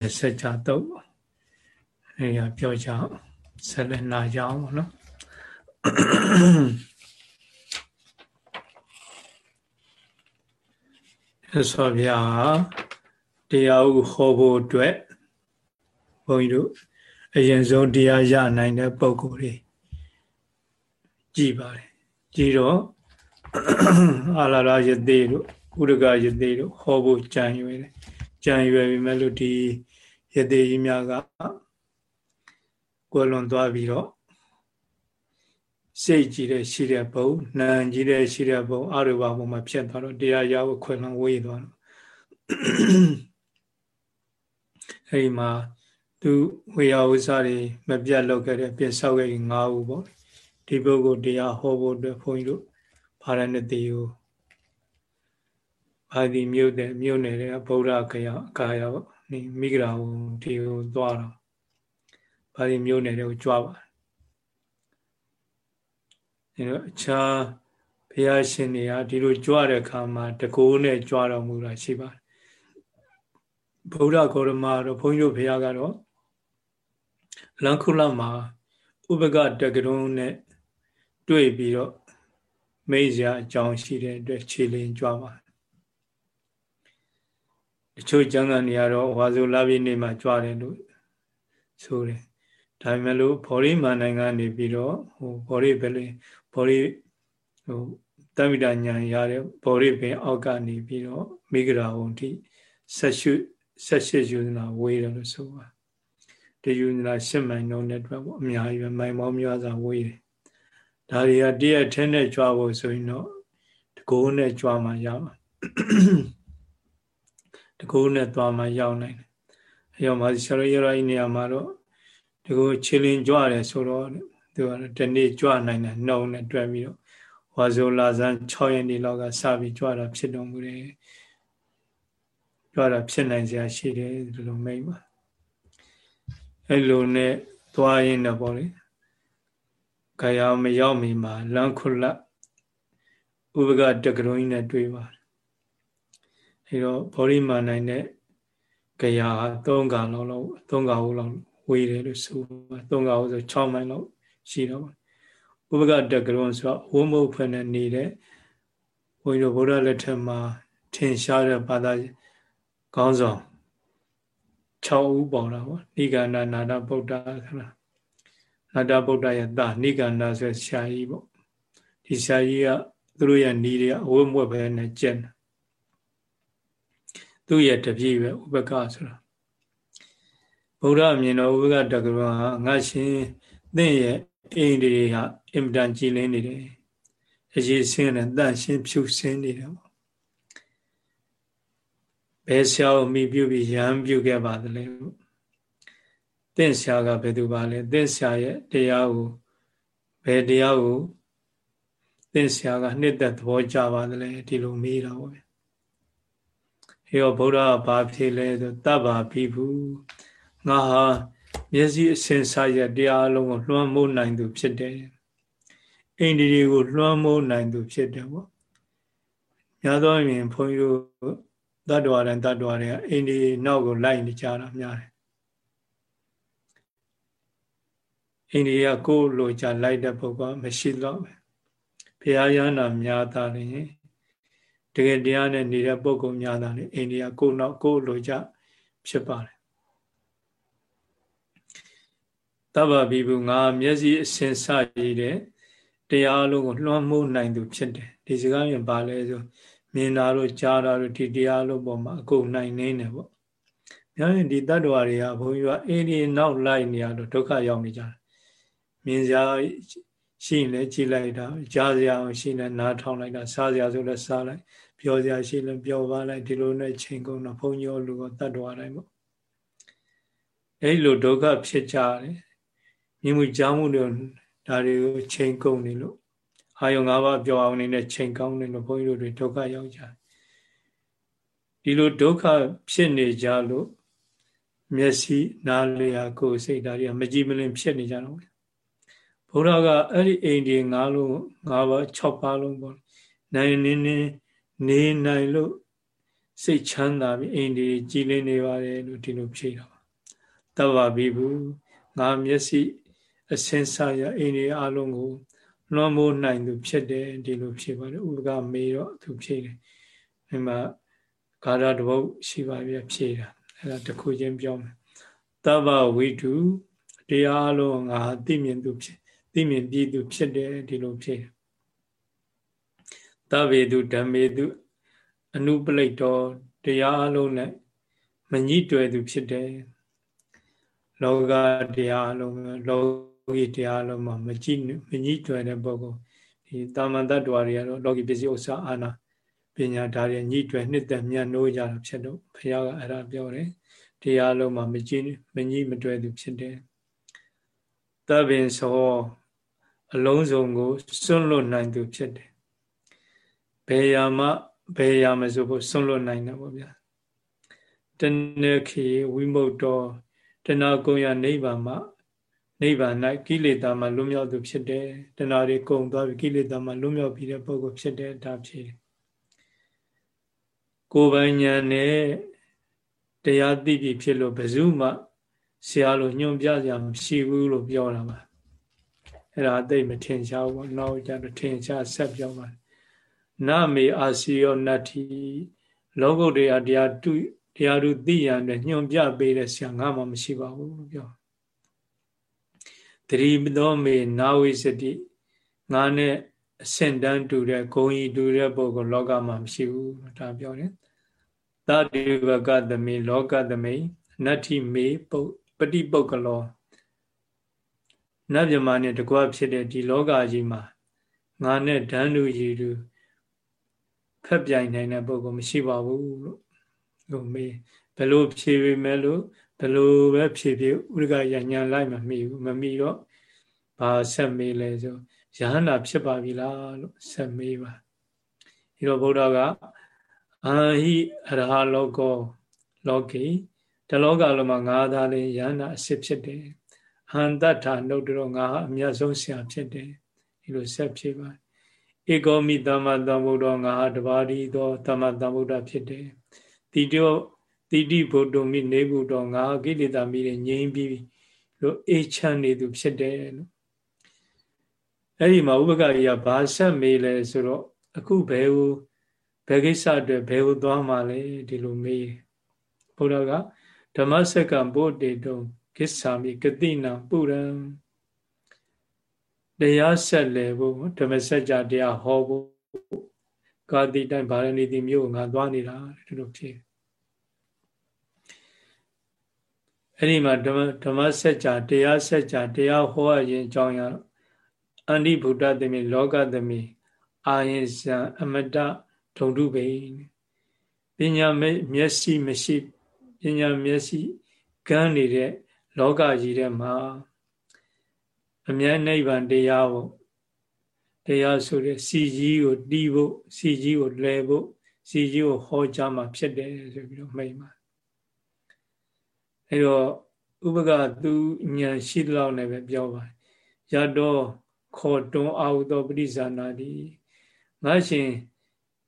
စัจ जा တော့အဲရပြောကြအောင်ဆက်လက်နာကြအောင်နော်ဆောဗျာတရားဥဟောဖို့အတွက်ဘုန်းကြီးတို့အရင်ဆုံးတရားရနိုင်တဲ့ပုံကိုယ်တွေကြည်ပါတယ်ကြည်တော့အာလာရယတိတို့ဥရကယတိတို့ဟောဖို့ကြံရွယ်တယ်ကြံရွယ်ပြီမဲ့လို့ဒီ ယတိကြီးများကကွယ်လွန်သွားပြီးတော့စိတ်ကြည်တဲ့ရှိတဲ့ဘုံနာကြည်တဲ့ရှိတဲ့ဘုံအရုပဘုံမှာဖြစ်သွားတော့တရားရဖို့ခွင့်လွန်ဝေးသွားတော့အဲဒီမှာသူဝေယဝိစာတွေမပြတ်လောက်ခဲ့တဲ့ပြဆောက်ခဲ့၅ဦးပေါ့ဒီပုဂ္ဂိုလ်တရားဟောဖို့အတွက်ဘုန်းကြီးတို့ဗာရဏသီကိုဘာဒီမြို့တဲ့မြို့နယ်တဲ့ဗုဒ္ဓခရကာယပေါ့ မိဂရာဝဒီကိုသွားတော့ဘာဒီမြို့နယ်တွေကိုကြွားပါအဲတော့အခြားဘုရားရှင်တွေကဒီလိုကြွားတဲ့အခါမှာတကိုးနဲ့ကြွားတော်မူတာရှိပါတယ်ဗုဒ္ဓဂေါရမတော့ဘုန်းကြီးတို့ဘုရားကတော့လန်ခုလမှာဥပကတက္ကရုံးနဲ့တွေ့ပြီးတော့မိတ်စရာအကြောင်းရှိတဲ့အတွက်ခြေလင်းကြွားပါတ ချို့ကျမ်းဂန်တွေကတော့ဝါဆိုလာပြည့်နေ့မှာကြွားတယ်လို့ဆိုတယ်ဒါပေမဲ့လို့ဘော်ရိမာနိုင်ငံနေပြီးတော့ဟိုဘော်ရိပဲလေဘော်ရိဟိုတမိတာညာရတဲ့ဘော်ရိပင်အောက်ကနေပြီးတော့မိဂရာဝုန်တိဆက်ရှုဆက်ရှစ်ယူနာဝေးတယ်လို့ဆိုပါဒီယူနာရှစ်မိုင်လုံးတဲ့အတွက်ပေါ့အများကြီးပဲမိုင်ပေါင်းများစွာဝေးတယ်ဒါတွေကတည့်ရထင်းနဲ့ကြွားဖို့ဆိုရင်တော့တကိုးနဲ့ကြွားမှရပါ တကိုးနဲ့သွားမှရောက်နိုင်တယ်အဲတော့မာဆရာရရအိနေရာမှာတော့တကိုးခြေလင်းကြွားတယ်ဆိုတော့သူကတနေ့ကြွားနိုင်တယ်နှုံနဲ့တွဲပြီးတော့ဝါဇိုလာဇန်6ရက်နေ့လောက်ကစပြီးကြွားတာဖြစ်တော်မူတယ်ကြွားတာဖြစ်နိုင်စရာရှိတယ်ဒီလိုမိတ်ပါအဲလိုနဲ့သွားရင်တော့ပေါ့လေခါရမရောက်မီမှာလန်ခုလဥပကတကရုံးကြီးနဲ့တွေ့ပါတယ် အဲတော့ဘောရိမာနိုင်တဲ့ခရာ၃ကလောက်လောက်၃ကဟုတ်လောက်ဝေးတယ်လို့ဆိုပါ၃ကဟုတ်ဆို6မိုင်လောက်ရှိတော့ဥပကတကရုံးဆိုတော့ဝုံမုတ်ဖက်နဲ့နေတဲ့ဘုန်းကြီးတို့ဗုဒ္ဓလက်ထက်မှာထင်ရှားတဲ့ဘာသာကောင်းဆောင်6ဦးပေါ်တာပေါ့နိဂန္ဓနာဒဗုဒ္ဓခလားနာတဗုဒ္ဓရဲ့တာနိကန္ဒဆိုဆရာကြီးပေါ့ဒီဆရာကြီးကသူတို့ရဲ့နီးတွေအဝတ်မွက်ပဲနဲ့ကျက်တယ် သူ့ရဲ့တပည့်ပဲဥပကဆိုတာဗုဒ္ဓအမြင်တော်ဥပကတက္ကရာငါရှင်သင်ရဲ့အိမ်တွေဟာအင်မတန်ကြည်လင်းနေတယ်အရေးစင်းနဲ့တန့်ရှင်းဖြူစင်းနေတယ်ပေါ့ဘယ်ဆရာကိုမိပြုပြီးရံပြုခဲ့ပါသလဲပေါ့တင့်ဆရာကဘယ်သူပါလဲတင့်ဆရာရဲ့တရားကိုဘယ်တရားကိုတင့်ဆရာကနှစ်သက်သဘောကြပါသလဲဒီလိုမေးတာပေါ့ ဗျဟေရောဗုဒ္ဓကဘာဖြစ်လဲဆိုတဗ္ဗာပိဘူးငါဟာမျက်စိအစင်စားရဲ့တရားအလုံးကိုလွှမ်းမိုးနိုင်သူဖြစ်တယ်အိန္ဒိရီကိုလွှမ်းမိုးနိုင်သူဖြစ်တယ်ပေါ့များသောအားဖြင့်ဘုန်းကြီးတို့တတ္တဝါတိုင်းတတ္တဝါတွေကအိန္ဒိရီနောက်ကိုလိုက်နေကြတာများတယ်အိန္ဒိယကိုလိုချလိုက်တဲ့ပုဂ္ဂိုလ်မရှိတော့ပဲဘုရားရဟန္တာများတာလည်း တကယ်တရားနဲ့နေတဲ့ပုဂ္ဂိုလ်များတာလည်းအိန္ဒိယကိုနောက်ကိုလိုချဖြစ်ပါတယ်တဗ္ဗဗိဘူးငါမျက်စိအစင်စရည်တဲ့တရားလုံးကိုလွှမ်းမိုးနိုင်သူဖြစ်တယ်ဒီစကားရင်ပါလဲဆိုမြင်တာတို့ကြားတာတို့ဒီတရားလုံးပေါ်မှာအကုန်နိုင်နေတယ်ပေါ့။များရင်ဒီတတ္တဝါတွေကဘုန်းကြီးကအေးဒီနောက်လိုက်နေရတော့ဒုက္ခရောက်နေကြတယ်မြင်စရာရှိရင်လည်းကြည့်လိုက်တာကြားစရာရှိရင်နားထောင်လိုက်တာစားစရာဆိုလည်းစားလိုက် ပြောစရာရှိလည်းပြောပါလိုက်ဒီလိုနဲ့ချိန်ကုန်တော့ဘုံညောလူကတတ်တော်တိုင်းပေါ့အဲ့လိုဒုက္ခဖြစ်ကြတယ်မြင်မှုကြားမှုတွေဒါတွေကိုချိန်ကုန်နေလို့အာယုံ၅ပါးပြောအောင်နေတဲ့ချိန်ကောင်းနေလို့ဘုန်းကြီးတို့တွေဒုက္ခရောက်ကြတယ်ဒီလိုဒုက္ခဖြစ်နေကြလို့မျက်စိနားလျာကိုယ်စိတ်ဓာတ်တွေကမကြည်မလင်ဖြစ်နေကြတော့ဘုရားကအဲ့ဒီအိမ်ဒီ၅လုံး၅ပါး6ပါးလုံးပေါ့နိုင်နေနေ နေနိုင်လို့စိတ်ချမ်းသာပြီးအိန္ဒိကြည်လင်းနေပါတယ်လို့ဒီလိုဖြေတာပါတဗ္ဗဘိဘူးငါမျက်စိအစင်းစားရအိန္ဒိအလုံးကိုလွန်မိုးနိုင်သူဖြစ်တယ်ဒီလိုဖြေပါတယ်ဥပကမေတော့သူဖြေတယ်ဒီမှာဂါရတဘုတ်ရှိပါပြီဖြေတာအဲ့ဒါတစ်ခုချင်းပြောမယ်တဗ္ဗဝိတုတရားအလုံးငါသိမြင်သူဖြစ်သိမြင်ပြီးသူဖြစ်တယ်ဒီလိုဖြေတယ် တဗ္ဗေတုဓမ္မေတုအနုပလိတ်တော်တရားအလုံးနဲ့မညှိတွယ်သူဖြစ်တယ်လောကတရားအလုံးလောကီတရားအလုံးမှာမကြည့်မညှိတွယ်တဲ့ပုဂ္ဂိုလ်ဒီတာမန်တ attva တွေကတော့လောကီပစ္စည်းဥစ္စာအာနာပညာဓာတ်တွေညှိတွယ်နှစ်သက်မြတ်နိုးကြတာဖြစ်တော့ဘုရားကအဲ့ဒါပြောတယ်တရားလုံးမှာမကြည့်မညှိမတွယ်သူဖြစ်တယ်တပင်စောအလုံးစုံကိုစွန့်လွတ်နိုင်သူဖြစ်တယ် ဘယ်ရာမှဘယ်ရာမဆိုဖို့ဆုံးလွတ်နိုင်တယ်ပေါ့ဗျာတဏခေဝိမုတ်တော်တဏကုံရနိဗ္ဗာန်မှာနိဗ္ဗာန်၌ကိလေသာမှလွတ်မြောက်သူဖြစ်တယ်တဏှာတွေကုန်သွားပြီကိလေသာမှလွတ်မြောက်ပြီးတဲ့ပုဂ္ဂိုလ်ဖြစ်တယ်ဒါဖြစ်တယ်ကိုယ်ပိုင်ဉာဏ်နဲ့တရားသိပြီဖြစ်လို့ဘယ်သူမှဆရာလိုညွှန်ပြကြမရှိဘူးလို့ပြောတာပါအဲ့ဒါအသိမထင်ရှားဘူးနောက်ကြတော့ထင်ရှားဆက်ပြောပါ နမေအာစီယောနတ္တိလောကုတ္တရာတရားတုတရားသူသိရတဲ့ညွန်ပြပေးတဲ့ဆရာငါမှမရှိပါဘူးလို့ပြောတတိပသောမေနာဝိစတိငါနဲ့အဆင့်တန်းတူတဲ့ဂုံကြီးတူတဲ့ပုဂ္ဂိုလ်လောကမှာမရှိဘူးဒါပြောတယ်တတိဝကသမေလောကသမေနတ္ထိမေပုပฏิပုဂ္ဂလောနတ်မြမနဲ့တကွဖြစ်တဲ့ဒီလောကကြီးမှာငါနဲ့ဓာန်တူရည်တူ ဖက်ပြိုင်နိုင်တဲ့ပုဂ္ဂိုလ်မရှိပါဘူးလို့လို့မေးဘယ်လိုဖြေပေမဲ့လို့ဘယ်လိုပဲဖြေဖြေဥရကရညာလိုက်မမီဘူးမမီတော့ဘာဆက်မေးလဲဆိုယဟန္တာဖြစ်ပါပြီလားလို့ဆက်မေးပါဒီတော့ဗုဒ္ဓကအာဟိအရဟလောကောလောကေတလောကလုံးမှာငါးသားလေးယဟန္တာအစ်စ်ဖြစ်တယ်ဟန္တထာနှုတ်တော့ငါအမြတ်ဆုံးဆရာဖြစ်တယ်ဒီလိုဆက်ဖြေပါ ဧကောမိသမ္မာသမ္ဗုဒ္ဓငါဟာတပါးဒီသောသမ္မာသမ္ဗုဒ္ဓဖြစ်တယ်တိတောတိတိဘုဒ္ဓမိနေဘူးတော့ငါကိလေသာမိတွေငြိမ်းပြီးလို့အေးချမ်းနေသူဖြစ်တယ်လို့အဲ့ဒီမှာဥပကကြီးကဘာဆက်မေးလဲဆိုတော့အခုဘယ်ကိုဘယ်ကိစ္စအတွက်ဘယ်ကိုသွားမှလဲဒီလိုမေးဘုရားကဓမ္မစက္ကံဘုဒ္ဓေတုံကိစ္ဆာမိဂတိနံပုရံ တရားဆက်လေဖို့ဓမ္မစကြာတရားဟောဖို့ကာတိတိုင်းဗာရဏီတိမြို့ငါသွားနေတာဒီလိုဖြစ်အဲ့ဒီမှာဓမ္မဓမ္မစကြာတရားစကြာတရားဟောရရင်အကြောင်းရအန္တိဗုဒ္ဓသမိလောကသမိအာယင်ဇံအမတဒုံတုပေပညာမျက်စိမရှိပညာမျက်စိကန်းနေတဲ့လောကကြီးထဲမှာ အမြဲနိဗ္ဗာန်တရားကိုတရားဆိုတဲ့စီကြီးကိုတီးဖို့စီကြီးကိုလဲဖို့စီကြီးကိုဟောကြားမှာဖြစ်တယ်ဆိုပြီးတော့မိတ်ပါအဲတော့ဥပကသူဉာဏ်ရှိလောက်နဲ့ပဲပြောပါတယ်ရတော့ခေါ်တွန်းအာဟုသောပရိဇာနာတိငါရှင်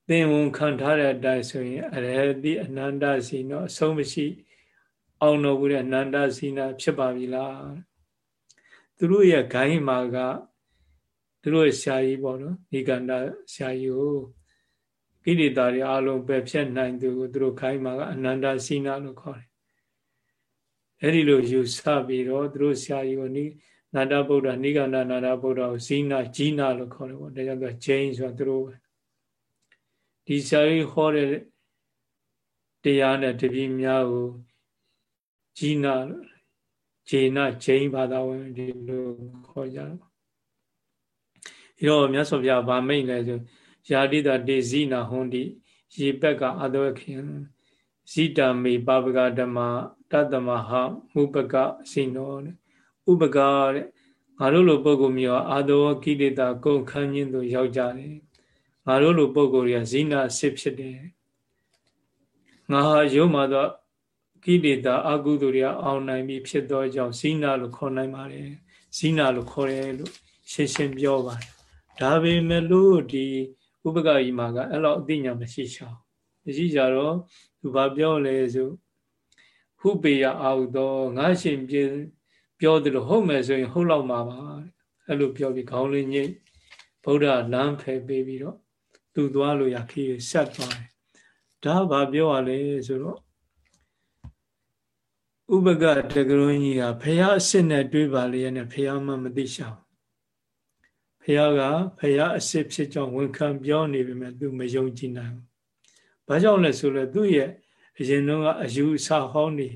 သင်ဝန်ခံထားတဲ့အတိုင်းဆိုရင်အရဟတိအနန္တစီနောအဆုံးမရှိ အောင်တော်မူတဲ့အနန္တစီနာဖြစ်ပါပြီလား သူတို့ရဲ့ဂိုင်းမာကသူတို့ရဲ့ဆရာကြီးပေါ့နော်ဒီကန္တာဆရာကြီးကိုကိလေသာတွေအလုံးပဲဖြတ်နိုင်သူကိုသူတို့ခိုင်းမာကအနန္တစီနာလို့ခေါ်တယ်အဲ့ဒီလိုယူဆပြီးတော့သူတို့ဆရာကြီးကိုနိနာတဗုဒ္ဓနိကန္ဒနာတဗုဒ္ဓကိုဇီနာဂျီနာလို့ခေါ်တယ်ပေါ့ဒါကြောင့်သူဂျိန်းဆိုတာသူတို့ဒီဆရာကြီးဟောတဲ့တရားနဲ့တပည့်များကိုဂျီနာ ဂျေနဂျိန်းဘာသာဝင်ဒီလိုခေါ်ကြတော့ဒီတော့မြတ်စွာဘုရားဗာမိတ်လဲဆိုယာတိတာတေဇိနာဟွန်တိရေပက်ကအတဝခင်ဇိတာမေပပကဓမ္မတတမဟာမုပကစိနောတဲ့ဥပကတဲ့ငါတို့လိုပုဂ္ဂိုလ်မျိုးအာသောကိလေသာကုန်ခန်းခြင်းသို့ရောက်ကြတယ်ငါတို့လိုပုဂ္ဂိုလ်တွေကဇိနာစစ်ဖြစ်တယ်ငါဟာရုံမှာတော့ ကိလေသာအကုသိုလ်တွေအောင်နိုင်ပြီးဖြစ်သောကြောင့်ဇိနာလို့ခေါ်နိုင်ပါတယ်ဇိနာလို့ခေါ်တယ်လို့ရှင်းရှင်းပြောပါတယ်ဒါပေမဲ့လို့ဒီဥပကကြီးမှာကအဲ့လောက်အသိဉာဏ်မရှိချောင်းမရှိကြတော့သူဘာပြောလဲဆိုဟုပေယအာဟုသောငါရှင်ပြပြောတယ်လို့ဟုတ်မယ်ဆိုရင်ဟုတ်လောက်မှာပါအဲ့လိုပြောပြီးခေါင်းလေးညိတ်ဗုဒ္ဓလမ်းဖယ်ပေးပြီးတော့သူသွားလို့ရခီးဆက်သွားတယ်ဒါဘာပြောရလဲဆိုတော့ ဥပကတကရုံကြီးကဖះအစ်စ်နဲ့တွေးပါလေနဲ့ဖះမှမသိရှာဖះကဖះအစ်စ်ဖြစ်ကြောင်းဝန်ခံပြောနေပေမဲ့သူမယုံကြည်နိုင်ဘူးဘာကြောင့်လဲဆိုလဲသူ့ရဲ့အရင်တော့ကအယူအဆဟောင်းနေ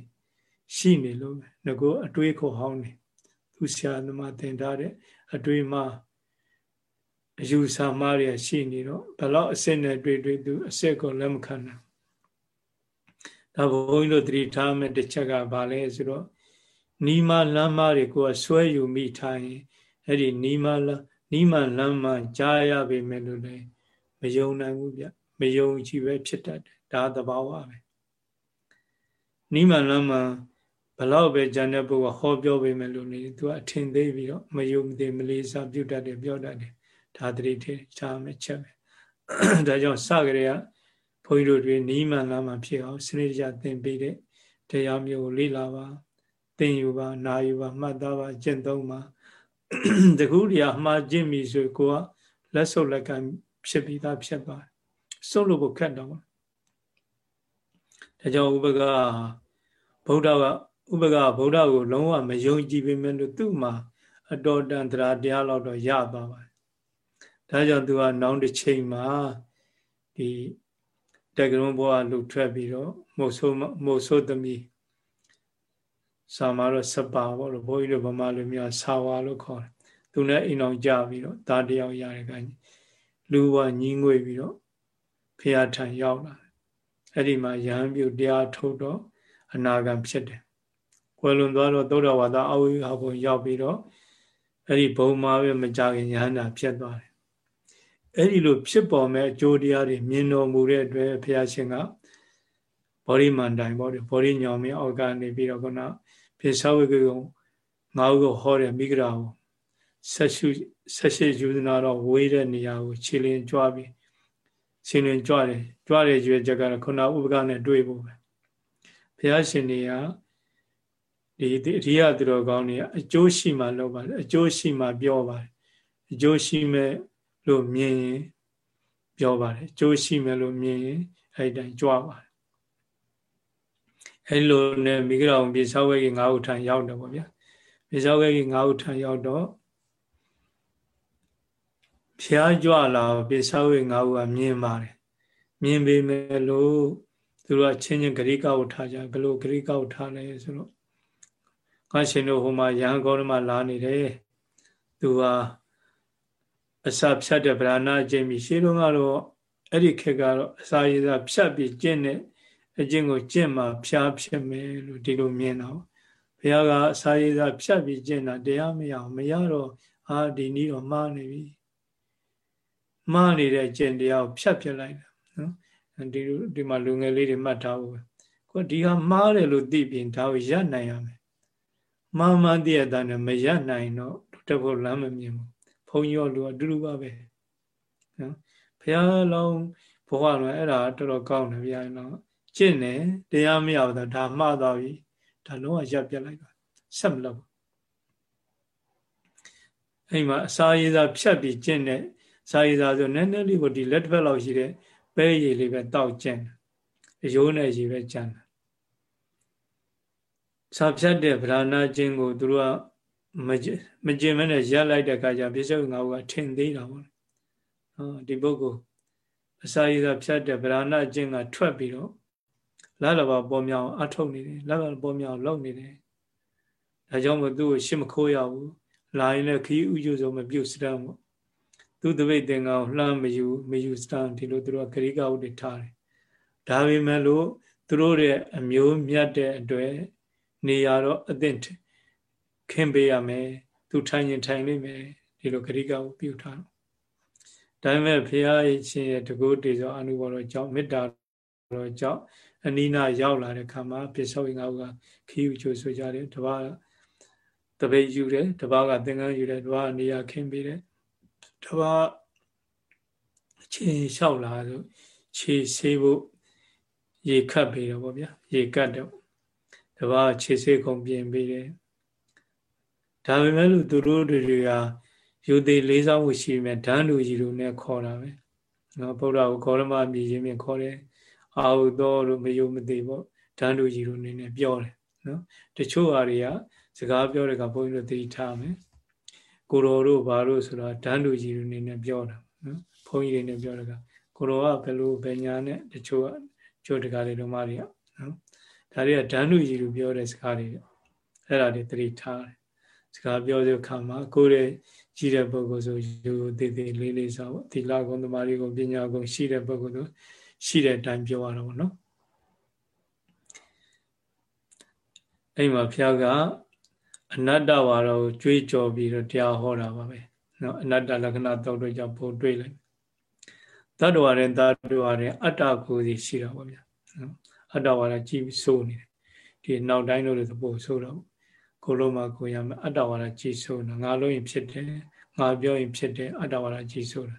ရှိနေလို့ပဲငကိုအတွေးခေါ်ဟောင်းနေသူဆရာသမားသင်ထားတဲ့အတွေးမှအယူဆမှားရရှိနေတော့ဘလောက်အစစ်နဲ့တွေ့တွေ့သူအစစ်ကိုလက်မခံနိုင် ဒါဘုန်းကြီးတို့သတိထားမယ်တစ်ချက်ကဘာလဲဆိုတော့နီမလမ်းမတွေကိုဆွဲယူမိထားရင်အဲ့ဒီနီမလနီမလမ်းမကြားရပေမဲ့လို့လည်းမယုံနိုင်ဘူးဗျမယုံကြည်ပဲဖြစ်တတ်တယ်ဒါသဘာဝပဲနီမလမ်းမဘလောက်ပဲဂျန်တဲ့ပုဂ္ဂိုလ်ဟောပြောပေမဲ့လို့နေသူကအထင်သေးပြီးတော့မယုံမသိမလေးစားပြုတ်တတ်တယ်ပြောတတ်တယ်ဒါသတိထေချာမယ်ချက်ပဲဒါကြောင့်စကြရ ဘုန်းကြီးတို့တွေနီးမှန်လာမှဖြစ်အောင်စနစ်တကျသင်ပေးတဲ့တရားမျိုးကိုလေ့လာပါသင်ယူပါနာယူပါမှတ်သားပါကျင့်သုံးပါတကူတရားမှားကျင့်ပြီဆိုကိုကလက်ဆုပ်လက်ကံဖြစ်ပြီးသားဖြစ်ပါတယ်စုပ်လို့ကိုခက်တော့ဒါကြောင့်ဥပကဗုဒ္ဓကဥပကဗုဒ္ဓကိုလုံးဝမယုံကြည်ပေမဲ့လို့သူ့မှာအတော်တန်တရားတရားလောက်တော့ရသွားပါတယ်ဒါကြောင့်သူကနောင်တစ်ချိန်မှာဒီ တက္ကရုံဘောကလှုပ်ထွက်ပြီးတော့မို့ဆိုးမို့ဆိုးသမီးစာမာတော့စပါပေါ့လို့ဘုန်းကြီးတို့ဗမာလူမျိုးဆာဝါလို့ခေါ်တယ်သူနဲ့အိမ်အောင်ကြပြီးတော့သားတယောက်ရတဲ့ကလူဘညီးငွေပြီးတော့ဖះထံရောက်လာအဲ့ဒီမှာရဟန်းပြုတရားထုတ်တော့အနာဂံဖြစ်တယ်ကွယ်လွန်သွားတော့သောတော်ဝါဒအဝိဟာဘုံရောက်ပြီးတော့အဲ့ဒီဘုံမှာပဲမကြခင်ရဟန္တာဖြစ်သွားတယ် အဲ့ဒီလိုဖြစ်ပေါ်မဲ့အကျိုးတရားတွေမြင်တော်မူတဲ့အတွက်ဘုရားရှင်ကဘောရိမန္တိုင်ပေါ့ဘောရိညောင်မင်းအောက်ကနေပြီးတော့ခုနပိဿဝိကေကုငါးခုဟောတဲ့မိဂရာကိုဆက်ရှုဆက်ရှိယူနာတော့ဝေးတဲ့နေရာကိုခြေလင်းကြွားပြီးခြေလင်းကြွားတယ်ကြွားတဲ့ရွေချက်ကတော့ခုနဥပကနဲ့တွေ့ဖို့ပဲဘုရားရှင်တွေကဒီအရိယသူတော်ကောင်းတွေအကျိုးရှိမှလုပ်ပါတယ်အကျိုးရှိမှပြောပါတယ်အကျိုးရှိမဲ့ လို့မြင်ရင်ပြောပါတယ်ကြိုးရှိမယ်လို့မြင်ရင်အဲ့တိုင်းကြွားပါတယ်အဲ့လိုနဲ့မိဂရာဝန်ပြေဆောက်ဝဲကြီး၅ခုထံရောက်တော့ဗောဗျာပြေဆောက်ဝဲကြီး၅ခုထံရောက်တော့ဖျားကြွလာပြေဆောက်ဝဲ၅ခုကမြင်ပါတယ်မြင်ပေမဲ့လို့သူတို့ကချင်းချင်းဂရိကောက်ထားကြဘယ်လိုဂရိကောက်ထားလဲဆိုတော့ငါရှင်တို့ဟိုမှာရဟန်းကောဓမလာနေတယ်သူဟာ အစာဖြတ်တဲ့ဗราဏအကျင့်ပြီးရှင်းတော့ကတော့အဲ့ဒီခေတ်ကတော့အစာရည်စားဖြတ်ပြီးကျင့်တဲ့အကျင့်ကိုကျင့်မှဖြားဖြစ်မယ်လို့ဒီလိုမြင်တော့ဘုရားကအစာရည်စားဖြတ်ပြီးကျင့်တာတရားမရအောင်မရတော့အာဒီနည်းတော့မှားနေပြီမှားနေတဲ့ကျင့်တရားကိုဖြတ်ပြလိုက်တာနော်ဒီဒီမှာလူငယ်လေးတွေမှတ်ထားဖို့ကိုဒီဟာမှားတယ်လို့သိပြင်ဒါကိုရပ်နိုင်ရမယ်မှားမှန်းသိရတဲ့နဲ့မရပ်နိုင်တော့တဖို့လမ်းမမြင်ဘူးဘုံ ရောလူအတူတူပါပဲနော်ဘုရားလောင်းဘဝတော့အဲ့ဒါတော်တော်ကောင်းတယ်ဘုရားလောင်းကျင့်တယ်တရားမရတော့ဒါမှားသွားပြီဒါလုံးဝရပ်ပြလိုက်ပါဆက်မလုပ်အဲ့မှာအစာရည်စားဖြတ်ပြီးကျင့်တဲ့စာရည်စားဆိုနည်းနည်းလေးကိုဒီလက်တစ်ဖက်လောက်ရှိတဲ့ပဲရည်လေးပဲတောက်ကျင့်အယိုးနဲ့ရည်ပဲကျန်တယ်စာဖြတ်တဲ့ဗราဏကျင့်ကိုသူတို့က မမကျင်မနဲ့ရက်လိုက်တဲ့အခါကျပြစ္ဆုတ်ငါးခုကထင်သေးတာပေါ့ဟောဒီပုဂ္ဂိုလ်အစာရည်သာဖြတ်တဲ့ဗราဏအကျင့်ကထွက်ပြီးတော့လာလဘာပေါ်မြောင်အထုတ်နေတယ်လာလဘာပေါ်မြောင်လောက်နေတယ်ဒါကြောင့်မို့သူ့ကိုရှစ်မခိုးရဘူးလာရင်လည်းခီးဥကျုဆိုမပြုတ်စတမ်းပေါ့သူတပိတ်သင်္ကန်းလှမ်းမယူမယူစတမ်းဒီလိုသူတို့ကဂရိကဥတွေထားတယ်ဒါပေမဲ့လို့သူတို့ရဲ့အမျိုးမြတ်တဲ့အတွက်နေရာတော့အသင့် ခင်းပေးရမယ်သူထိုင်ရင်ထိုင်လိမ့်မယ်ဒီလိုဂရိကကိုပြုထားတော့ဒါပေမဲ့ဘုရားရှင်ရဲ့တကုတေဇောအနုဘောတော်ကြောင့်မေတ္တာတော်ကြောင့်အနိနာရောက်လာတဲ့ခါမှာပစ္စောဝိငါကခီးယူချိုဆိုကြတယ်တပါးတပိတ်ယူတယ်တပါးကသင်္ကန်းယူတယ်တပါးနေရာခင်းပေးတယ်တပါးအချင်းလျှောက်လာဆိုခြေဆေးဖို့ရေခတ်ပေးတယ်ပေါ့ဗျာရေကတ်တယ်တပါးခြေဆေးခုံပြင်ပေးတယ် ဒါပေမဲ့လို့သူတို့တွေကယူသေးလေးစားမှုရှိမယ်ဓာန်လူကြီးတို့နဲ့ခေါ်တာပဲနော်ဗုဒ္ဓကိုခေါ်ရမမြည်ရင်းမြင်ခေါ်တယ်အာဟုသောတို့မယုံမသိပေါ့ဓာန်လူကြီးတို့နေနဲ့ပြောတယ်နော်တချို့ဟာတွေကစကားပြောတဲ့ကဘုန်းကြီးတို့သိထားမယ်ကိုတော်တို့ဘာလို့ဆိုတော့ဓာန်လူကြီးတို့နေနဲ့ပြောတာနော်ဘုန်းကြီးတွေနဲ့ပြောတဲ့ကကိုတော်ကဘယ်လိုဘယ်ညာနဲ့တချို့ကချို့တကားတွေတို့မတွေကနော်ဒါတွေကဓာန်လူကြီးတို့ပြောတဲ့စကားတွေအဲ့ဒါတွေသတိထားတယ် စကားပြောတဲ့အခါမှာကိုယ်ရဲ့ရှိတဲ့ပုဂ္ဂိုလ်ဆိုယူသေးသေးလေးလေးဆိုသီလကုံသမာဓိကုံပညာကုံရှိတဲ့ပုဂ္ဂိုလ်ဆိုရှိတဲ့အတိုင်းပြောရတော့ဗောနော်အဲ့မှာဘုရားကအနတ္တဝါဒကိုကြွေးကြော်ပြီးတော့တရားဟောတာပါပဲနော်အနတ္တလက္ခဏာတောက်တော့ကြောင့်ပုံတွေ့လိုက်တတ္တဝါရင်တတ္တဝါရင်အတ္တကိုစီရှိတာပေါ့ဗျာနော်အတ္တဝါဒကြည့်စိုးနေတယ်ဒီနောက်တိုင်းလို့လည်းသဘောဆိုးတော့ ကိုလုံးမှာကိုရမယ်အတ္တဝါဒကြည်ဆိုးတာငါလို့ရင်ဖြစ်တယ်ငါပြောရင်ဖြစ်တယ်အတ္တဝါဒကြည်ဆိုးတာ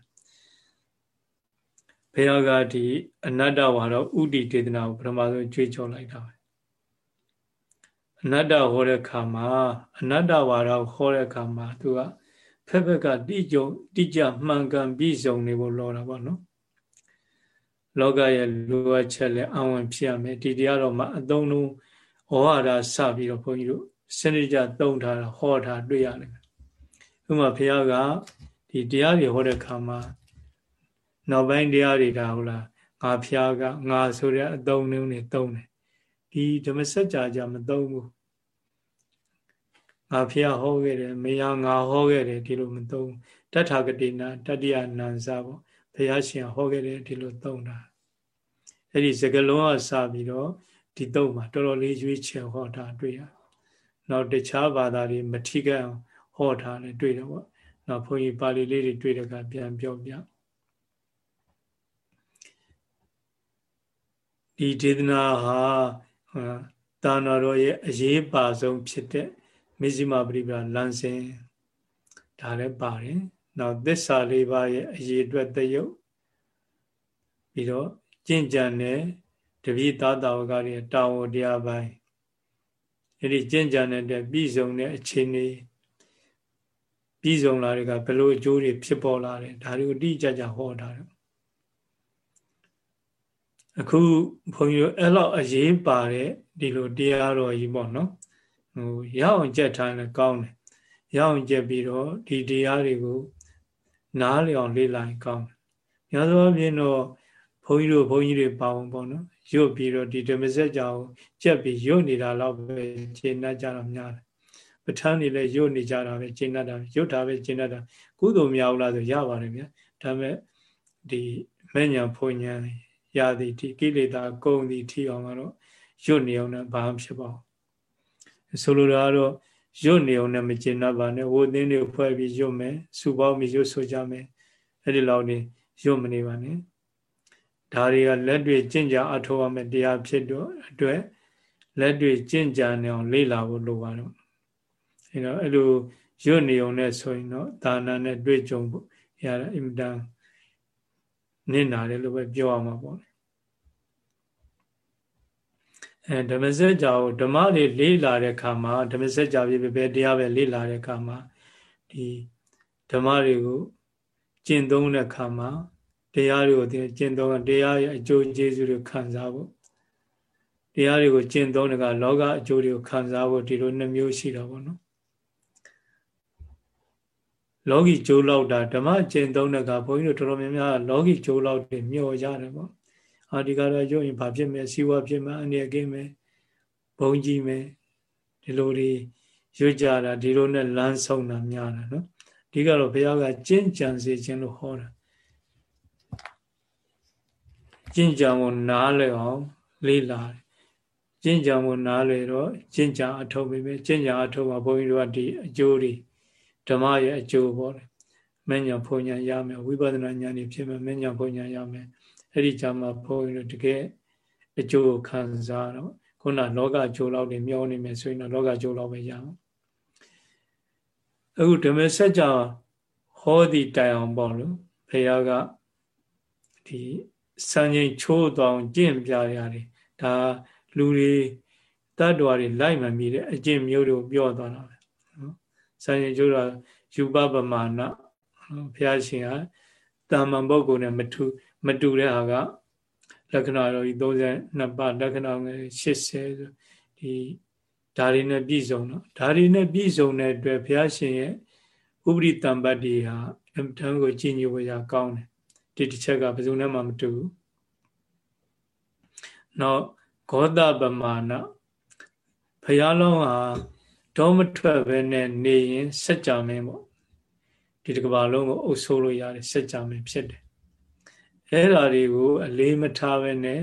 ဘုရားကဒီအနတ္တဝါဒဥတီတေသနာကိုပထမဆုံးကြွေးကြော်လိုက်တာပဲအနတ္တဟောတဲ့ခါမှာအနတ္တဝါဒဟောတဲ့ခါမှာသူကဖက်ဖက်ကတိကျုံတိကျမှန်ကန်ပြည့်စုံနေဖို့လောတာပေါ့နော်လောကရဲ့လိုအပ်ချက်လည်းအဝင်ဖြစ်ရမယ်ဒီတရားတော်မှာအသုံးလုံးဩဝါဒစပြီးတော့ဘုန်းကြီးတို့ စနစ်ကြသုံးထားတာဟောထားတွေ့ရတယ်ဥပမာဘုရားကဒီတရားတွေဟောတဲ့ခါမှာနောက်ပိုင်းတရားတွေဒါဟုတ်လားငါဖျားကငါဆိုတဲ့အသုံးနှုန်းတွေသုံးတယ်ဒီဓမ္မစကြာကြမသုံးဘူးငါဖျားဟောခဲ့တယ်မေယငါဟောခဲ့တယ်ဒီလိုမသုံးတထာဂတိနာတတိယနံစာပေါ့ဘုရားရှင်ဟောခဲ့တယ်ဒီလိုသုံးတာအဲ့ဒီစကလုံးကစပြီးတော့ဒီသုံးမှာတော်တော်လေးရွေးချယ်ဟောတာတွေ့ရ နောက်တခြားဘာသာတွေမထိခိုက်အောင်ဟောထားတယ်တွေ့တယ်ပေါ့နောက်ဘုန်းကြီးပါဠိလေးတွေတွေ့တဲ့ကပြန်ပြောပြဒီဒေသနာဟာတာနာတော်ရဲ့အရေးပါဆုံးဖြစ်တဲ့မေဇိမပရိပလလမ်းစဉ်ဒါလည်းပါတယ်နောက်သစ္စာလေးပါးရဲ့အရေးအတွက်တယုတ်ပြီးတော့ကျင့်ကြံတဲ့တပိသားတာဝကရဲ့တာဝန်တရားပိုင်း အဲ့ဒီကျင့်ကြံတဲ့ပြည်စုံတဲ့အခြေအနေပြည်စုံလာတွေကဘယ်လိုအကျိုးတွေဖြစ်ပေါ်လာတယ်ဒါတွေကိုတိကျကျဟောထားတယ်အခုဘုန်းကြီးတို့အဲ့လောက်အရေးပါတဲ့ဒီလိုတရားတော်ကြီးပေါ့နော်ဟိုရအောင်ကြက်ထားရင်ကောင်းတယ်ရအောင်ကြက်ပြီးတော့ဒီတရားတွေကိုနားလည်အောင်လေ့လာရင်ကောင်းတယ်။များသောအားဖြင့်တော့ဘုန်းကြီးတို့ဘုန်းကြီးတွေပါအောင်ပေါ့နော်။ ရွတ်ပြီးတော့ဒီဓမ္မစကြာကိုကြက်ပြီးရွတ်နေတာတော့ပဲရှင်းတတ်ကြတော့များတယ်။ပဋ္ဌာန်းတွေလည်းရွတ်နေကြတာပဲရှင်းတတ်တာရွတ်တာပဲရှင်းတတ်တာကုသိုလ်များဘူးလားဆိုရပါတယ်ဗျာ။ဒါပေမဲ့ဒီမဲ့ညာဘုံညာရသည်ဒီကိလေသာကုံသည်ထီအောင်ကတော့ရွတ်နေအောင်လည်းဘာမှဖြစ်ပါဘူးဆိုလိုတာကတော့ရွတ်နေအောင်လည်းမကျင်တတ်ပါနဲ့ဝိုသင်းတွေဖွဲ့ပြီးရွတ်မယ်စုပေါင်းပြီးရွတ်ဆိုကြမယ်အဲ့ဒီလောက်နေရွတ်မနေပါနဲ့ ဒါတွေကလက်တွေ့ကျင့်ကြအထောက်အမဲ့တရားဖြစ်တော့အတွက်လက်တွေ့ကျင့်ကြနေအောင်လေ့လာဖို့လိုပါတော့အဲတော့အဲ့လိုရွတ်နေအောင်နဲ့ဆိုရင်တော့ဒါနနဲ့တွေ့ကြုံဖို့ရတာအင်တန်နစ်နာတယ်လို့ပဲပြောရမှာပေါ့အဲဓမ္မစကြာကိုဓမ္မတွေလေးလာတဲ့ခါမှာဓမ္မစကြာပြပဲတရားပဲလေးလာတဲ့ခါမှာဒီဓမ္မတွေကိုကျင့်သုံးတဲ့ခါမှာ တရားတွေကိုကျင့်သုံးတရားရဲ့အကျိုးကျေးဇူးတွေခံစားဖို့တရားတွေကိုကျင့်သုံးတဲ့ကလောကအကျိုးတွေကိုခံစားဖို့ဒီလိုနှမျိုးရှိတာပေါ့နော်လောကီကျိုးလောက်တာဓမ္မကျင့်သုံးတဲ့ကဘုန်းကြီးတို့တော်တော်များများလောကီကျိုးလောက်တွေမျှော်ရတယ်ပေါ့အာဒီကတော့ရုပ်ရင်ဘာဖြစ်မယ်စီဝါဖြစ်မယ်အနေကင်းမယ်ဘုံကြီးမယ်ဒီလိုတွေရွတ်ကြတာဒီလိုနဲ့လမ်းဆုံးတာများတာနော်ဒီကတော့ဘုရားကကျင့်ကြံစေခြင်းလို့ဟောတာ ကျင့်ကြံဖို့နားလည်အောင်လေးလာကျင့်ကြံဖို့နားလည်တော့ကျင့်ကြံအထောက်ပဲကျင့်ကြံအထောက်မှာဘုန်းကြီးတို့ကဒီအကျိုးတွေဓမ္မရဲ့အကျိုးပေါ့လေမဉ္ဇဉ်ဘုံညာရမယ်ဝိပဿနာဉာဏ်ကြီးဖြစ်မယ်မဉ္ဇဉ်ဘုံညာရမယ်အဲ့ဒီကြမှာဘုန်းကြီးတို့တကယ်အကျိုးခံစားတော့ခုနလောကအကျိုးလောက်တွေမျောနေမယ်ဆိုရင်တော့လောကအကျိုးလောက်ပဲရအောင်အခုဓမ္မစကြာဟောဒီတိုင်အောင်ပေါ့လို့ဘုရားကဒီ စံချိန်ချိုးသွားအောင်ကျင့်ပြရတယ်ဒါလူတွေတတ္တဝါတွေလိုက်မှမြည်တဲ့အကျင့်မျိုးတွေကိုပြောသွားတာပဲနော်ဆံရင်ကျိုးတော့ယူပပမာဏဘုရားရှင်ကတာမန်ပုဂ္ဂိုလ်နဲ့မတူမတူတဲ့ဟာကလက္ခဏာတော်ကြီး32ပါးလက္ခဏာငယ်80ဆိုဒီဓာရီနဲ့ပြည့်စုံတော့ဓာရီနဲ့ပြည့်စုံတဲ့အတွက်ဘုရားရှင်ရဲ့ဥပရိတံပတ္တိဟာအမှန်တန်ကိုကြည်ညိုရကောင်းတယ် ဒီတစ်ချက်ကဘယ်သူနဲ့မှမတူဘူးနောက်ဂောတပမာဏဘုရားလုံးဟာဒေါမထွက်ပဲနဲ့နေရင်စัจ जा မင်းပေါ့ဒီတစ်ကဘာလုံးကိုအုပ်ဆိုးလို့ရတယ်စัจ जा မင်းဖြစ်တယ်အဲ့ဓာတွေကိုအလေးမထားပဲနဲ့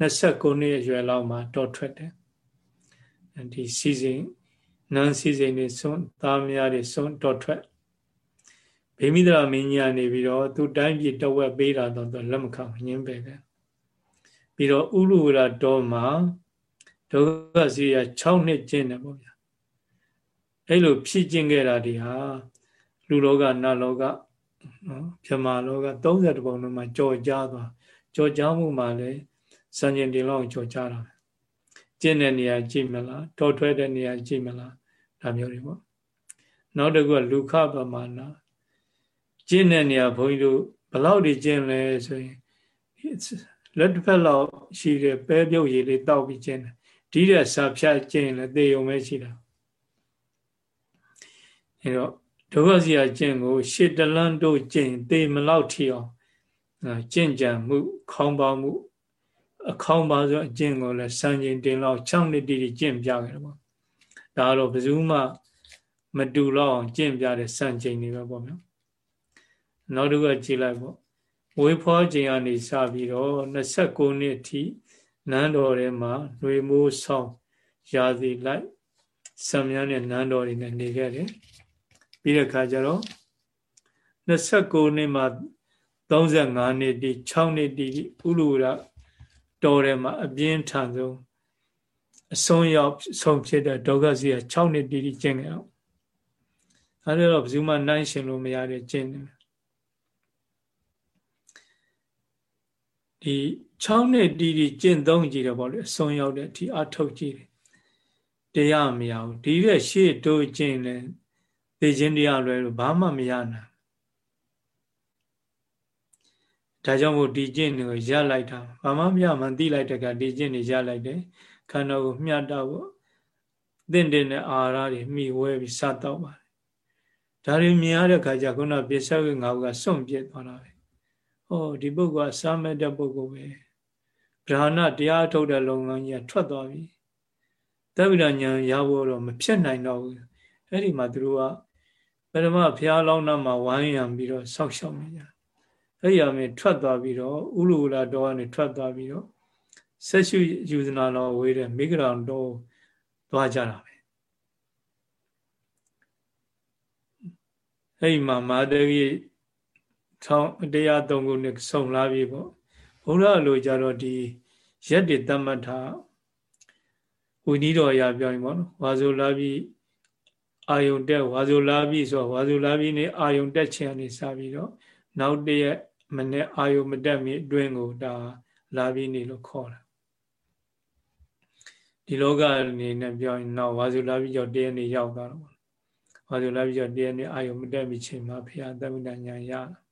29နှစ်အရွယ်လောက်မှာတော်ထွက်တယ်ဒီစီစဉ်နန်းစီစဉ်တွေစွန့်သားမယားတွေစွန့်တော်ထွက် ဗိမိဒရာမင်းကြီးကနေပြီးတော့သူတိုင်းပြည်တဝက်ပေးတာတော့လက်မခံညင်းပဲတယ်ပြီးတော့ဥရုဝရတော်မှာဒုက္ခစီရ6နှစ်ကျင့်တယ်ပေါ့ဗျာအဲ့လိုဖြစ်ကျင့်ခဲ့တာဒီဟာလူလောကနတ်လောကနော်ပြမလောက30ပုံလုံးမှာကြော်ကြားသွားကြော်ကြားမှုမှာလည်းစံကျင်တင်လောက်ကြော်ကြားတာကျင့်တဲ့နေရာကြည့်မလားတော်ထွဲတဲ့နေရာကြည့်မလားဒါမျိုးတွေပေါ့နောက်တစ်ခုကလူခပမာဏ ကျင့်တဲ့နေရာဘုန်းကြီးတို့ဘလောက်တွေကျင့်လဲဆိုရင်လက်တစ်ဖက်လောက်ရှိတဲ့ပဲပြုတ်ရည်လေးတောက်ပြီးကျင့်တယ်ဒီတဲ့စာဖြတ်ကျင့်လဲသေုံပဲရှိတာအဲတော့ဒုက္ခစီယကျင့်ကို ရှစ်တလန်းတို့ကျင့်သေမလောက်ထီအောင်ကျင့်ကြံမှု ခေါင်းပါမှု အခေါင်းပါဆိုအကျင့်ကိုလည်းစံချိန်တင်လောက်6နှစ်တိတိကျင့်ပြခဲ့တယ်ပေါ့ဒါတော့ဘယ်သူမှမတူတော့အောင်ကျင့်ပြတဲ့စံချိန်တွေပဲပေါ့ဗျာ နောက်တစ်ခုကြည့်လိုက်ပေါ့ဝေဖောချိန်ကနေစပြီးတော့29နှစ်ထိနန်းတော်ထဲမှာຫນွေမိုးဆောင်ရာသီလိုက်ဆံမြန်းတဲ့နန်းတော်တွေနဲ့နေခဲ့တယ်ပြီးတဲ့ခါကျတော့29နှစ်မှာ35နှစ်တိ6နှစ်တိဥလူရတော်ထဲမှာအပြင်းထန်ဆုံးအဆုံးရောက်ဆုံးဖြစ်တဲ့ဒုက္ခစီက6နှစ်တိတိကျင့်ကြအောင်အဲဒါတော့ဘယ်သူမှနိုင်ရှင်လို့မရတဲ့ကျင့်တယ် ဒီ6နှစ်တိတိကျင့်သုံးကြည့်တယ်ပေါ့လေအဆုံးရောက်တဲ့အထိအထုတ်ကြည့်တယ်တရားမရဘူးဒီတဲ့ရှေ့တိုးကျင့်လဲသိခြင်းတရားလွယ်လို့ဘာမှမရနိုင်ဒါကြောင့်မို့ဒီကျင့်တွေကိုရလိုက်တာဘာမှမရမှသိလိုက်တဲ့ကဒီကျင့်တွေရလိုက်တယ်ခန္ဓာကိုမျှတော့ဖို့သင့်တဲ့အာဟာရတွေမှီဝဲပြီးစတော့ပါတယ်ဒါတွေမြင်ရတဲ့ခါကျခုနပြစ္ဆုတ်ငါးကစွန့်ပြစ်သွားတာပဲ ဟောဒီပုဂ္ဂိုလ်ကစားမဲ့တဲ့ပုဂ္ဂိုလ်ပဲဗြဟ္မဏတရားထုတ်တဲ့လုံငန်းကြီးကထွက်သွားပြီတဗ္ဗိဒညာရဖို့တော့မဖြစ်နိုင်တော့ဘူးအဲ့ဒီမှာသူတို့ကပရမဘုရားလောင်းနာမှာဝိုင်းရံပြီးတော့ဆောက်ရှောက်နေကြအဲ့ဒီအမေထွက်သွားပြီးတော့ဥလူလာတော်ကနေထွက်သွားပြီးတော့ဆက်ရှုယူဇနာတော်ဝေးတဲ့မိဂရောင်တော်သွားကြတာပဲအဲ့ဒီမှာမာတကြီး ထောင်းတရားသုံးခုနဲ့စုံလာပြီပေါ့ဘုရားလိုကြတော့ဒီရက်တွေတတ်မှတ်ထားဝိနည်းတော်ရပြောရင်ပေါ့နော်ဝါဆိုလာပြီးအာယုံတက်ဝါဆိုလာပြီးဆိုဝါဆိုလာပြီးနေအာယုံတက်ခြင်းအနေစပြီးတော့နောက်တရက်မနေ့အာယုံမတက်မီအတွင်းကိုဒါလာပြီးနေလို့ခေါ်တာဒီလောကအနေနဲ့ပြောရင်တော့ဝါဆိုလာပြီးကြောင့်တရက်နေရောက်သွားတော့ဝါဆိုလာပြီးကြောင့်တရက်နေအာယုံမတက်မီချိန်မှာဘုရားသမ္မတညာရတာ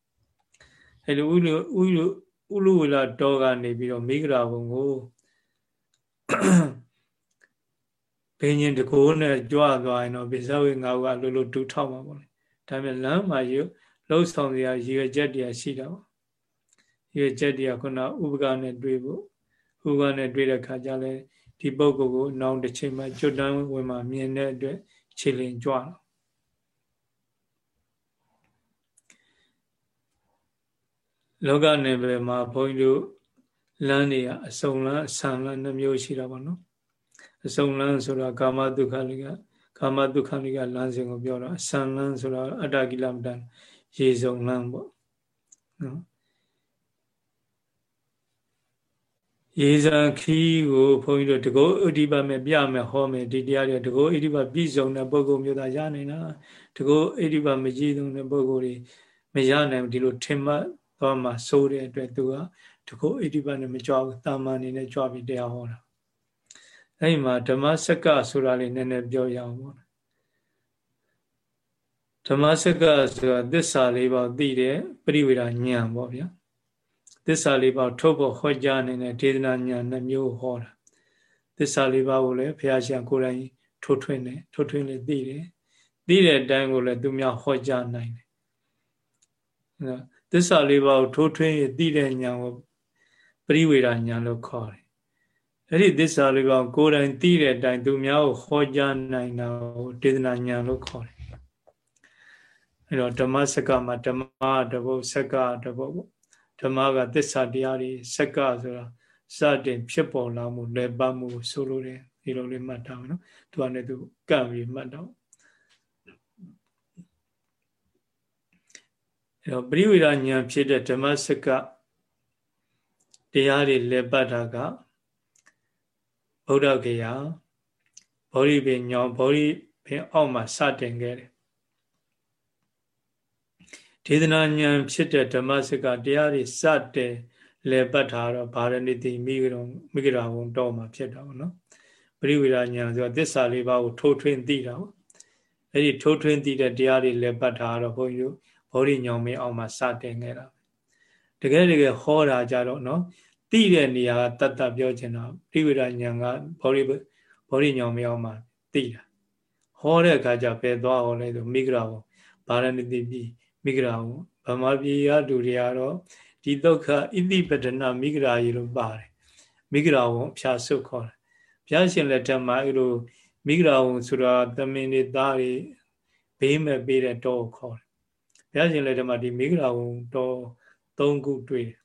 အဲလိုဥလူဥလူဥလူဝလာတောကနေပြီးတော့မိဂရာဘုံကိုဘိညာဉ်တကိုးနဲ့ကြွသွားရင်တော့ပိဿဝေငါကလိုလိုဒူထောက်မှာပေါ့လေဒါပေမဲ့လမ်းမှာရုပ်လှုပ်ဆောင်စရာရည်ရွယ်ချက်တရားရှိတာပေါ့ရည်ရွယ်ချက်တရားခုနဥပကနဲ့တွေ့ဖို့ဥပကနဲ့တွေ့တဲ့ခါကျလဲဒီပုဂ္ဂိုလ်ကိုနောင်တစ်ချိန်မှကျွတ်တန်းဝင်မှာမြင်တဲ့အတွက်ခြေလင်ကြွတော့ လောကနယ်ပယ်မှာဘုန်းကြီးတို့လမ်းတွေကအစုံလမ်းအဆံလမ်းနှမျိုးရှိတာပေါ့နော်အစုံလမ်းဆိုတာကာမဒုက္ခလိကကာမဒုက္ခလိကလမ်းစဉ်ကိုပြောတာအဆံလမ်းဆိုတာအတ္တကိလမတန်ရေစုံလမ်းပေါ့နော်ရေဇံခီးကိုဘုန်းကြီးတို့တကောဣတိပမဲ့ပြမယ်ဟောမယ်ဒီတရားတွေတကောဣတိပပြည့်စုံတဲ့ပုဂ္ဂိုလ်မျိုးသားရနိုင်တာတကောဣတိပမကြည့်သုံးတဲ့ပုဂ္ဂိုလ်တွေမရနိုင်ဒီလိုထင်မှတ် သွားမှစိုးတဲ့အတွက်သူကတကုဣတိပတ်နဲ့မကြွဘူးတာမန်အနေနဲ့ကြွပြီးတရားဟောတာအဲ့ဒီမှာဓမ္မစကဆိုတာလေးနည်းနည်းပြောရအောင်ပေါ့ဓမ္မစကဆိုတာသစ္စာလေးပါးသိတဲ့ပရိဝေဒဉာဏ်ပေါ့ဗျာသစ္စာလေးပါးထုတ်ဖို့ဟောကြားနေတဲ့ဒေသနာဉာဏ်နှမျိုးဟောတာသစ္စာလေးပါးကိုလည်းဘုရားရှင်ကိုယ်တိုင်ထိုးထွင်းတယ်ထိုးထွင်းလေးသိတယ်သိတဲ့အတိုင်းကိုလည်းသူများဟောကြားနိုင်တယ် သစ္စာလေးပါးကိုထိုးထွင်းရသိတဲ့ဉာဏ်ကိုပရိဝေဒဉာဏ်လို့ခေါ်တယ်အဲ့ဒီသစ္စာလေးပါးကိုယ်တိုင်သိတဲ့အတိုင်းသူများကိုဟောကြားနိုင်တာကိုဒေသနာဉာဏ်လို့ခေါ်တယ်အဲ့တော့ဓမ္မစကမှာဓမ္မတပုတ်စကတပုတ်ဓမ္မကသစ္စာတရားတွေစကဆိုတာစတင်ဖြစ်ပေါ်လာမှုလဲပတ်မှုဆိုလိုတယ်ဒီလိုလေးမှတ်ထားမယ်နော်သူကလည်းသူကန့်ပြီးမှတ်တော့ အဲ့တော့ပရိဝေဒဉာဏ်ဖြစ်တဲ့ဓမ္မစကတရားတွေလဲပတ်တာကဗုဒ္ဓဂေယဘောဓိပင်ညောဘောဓိပင်အောက်မှာစတင်ခဲ့တယ်ဒေသနာဉာဏ်ဖြစ်တဲ့ဓမ္မစကတရားတွေစတဲ့လဲပတ်တာတော့ဗာရဏိတိမိဂရုံမိဂရာဝံတော့မှာဖြစ်တာပေါ့နော်ပရိဝေဒဉာဏ်ဆိုတာသစ္စာလေးပါးကိုထိုးထွင်းသိတာပေါ့အဲ့ဒီထိုးထွင်းသိတဲ့တရားတွေလဲပတ်တာတော့ဘုန်းကြီးတို့ ဘောဓိညောင်မင်းအောင်မှာစတင်ခဲ့တာတကယ်တကယ်ဟောတာကြတော့နော်သိတဲ့နေရာတတ်တတ်ပြောချင်တာပရိဝေဒဉာဏ်ကဘောဓိဘောဓိညောင်မင်းအောင်မှာသိတာဟောတဲ့အခါကျပဲသွားဟောလဲဆိုမိဂရာဝံဗာရဏိတိပြည်မိဂရာဟုဗမာပြည်ရလူတွေကတော့ဒီဒုက္ခဣတိပဒနာမိဂရာကြီးလို့ပါတယ်မိဂရာဟုဖြာဆုတ်ခေါ်တယ်ဘုရားရှင်လက်ထက်မှာအဲ့လိုမိဂရာဟုဆိုတာသမင်တွေသားတွေဘေးမဲ့ပေးတဲ့တောကိုခေါ်တယ် ဘုရားရှင်လက်ထက်မှာဒီမိဂရာဟုတော၃ခုတွေ့တယ်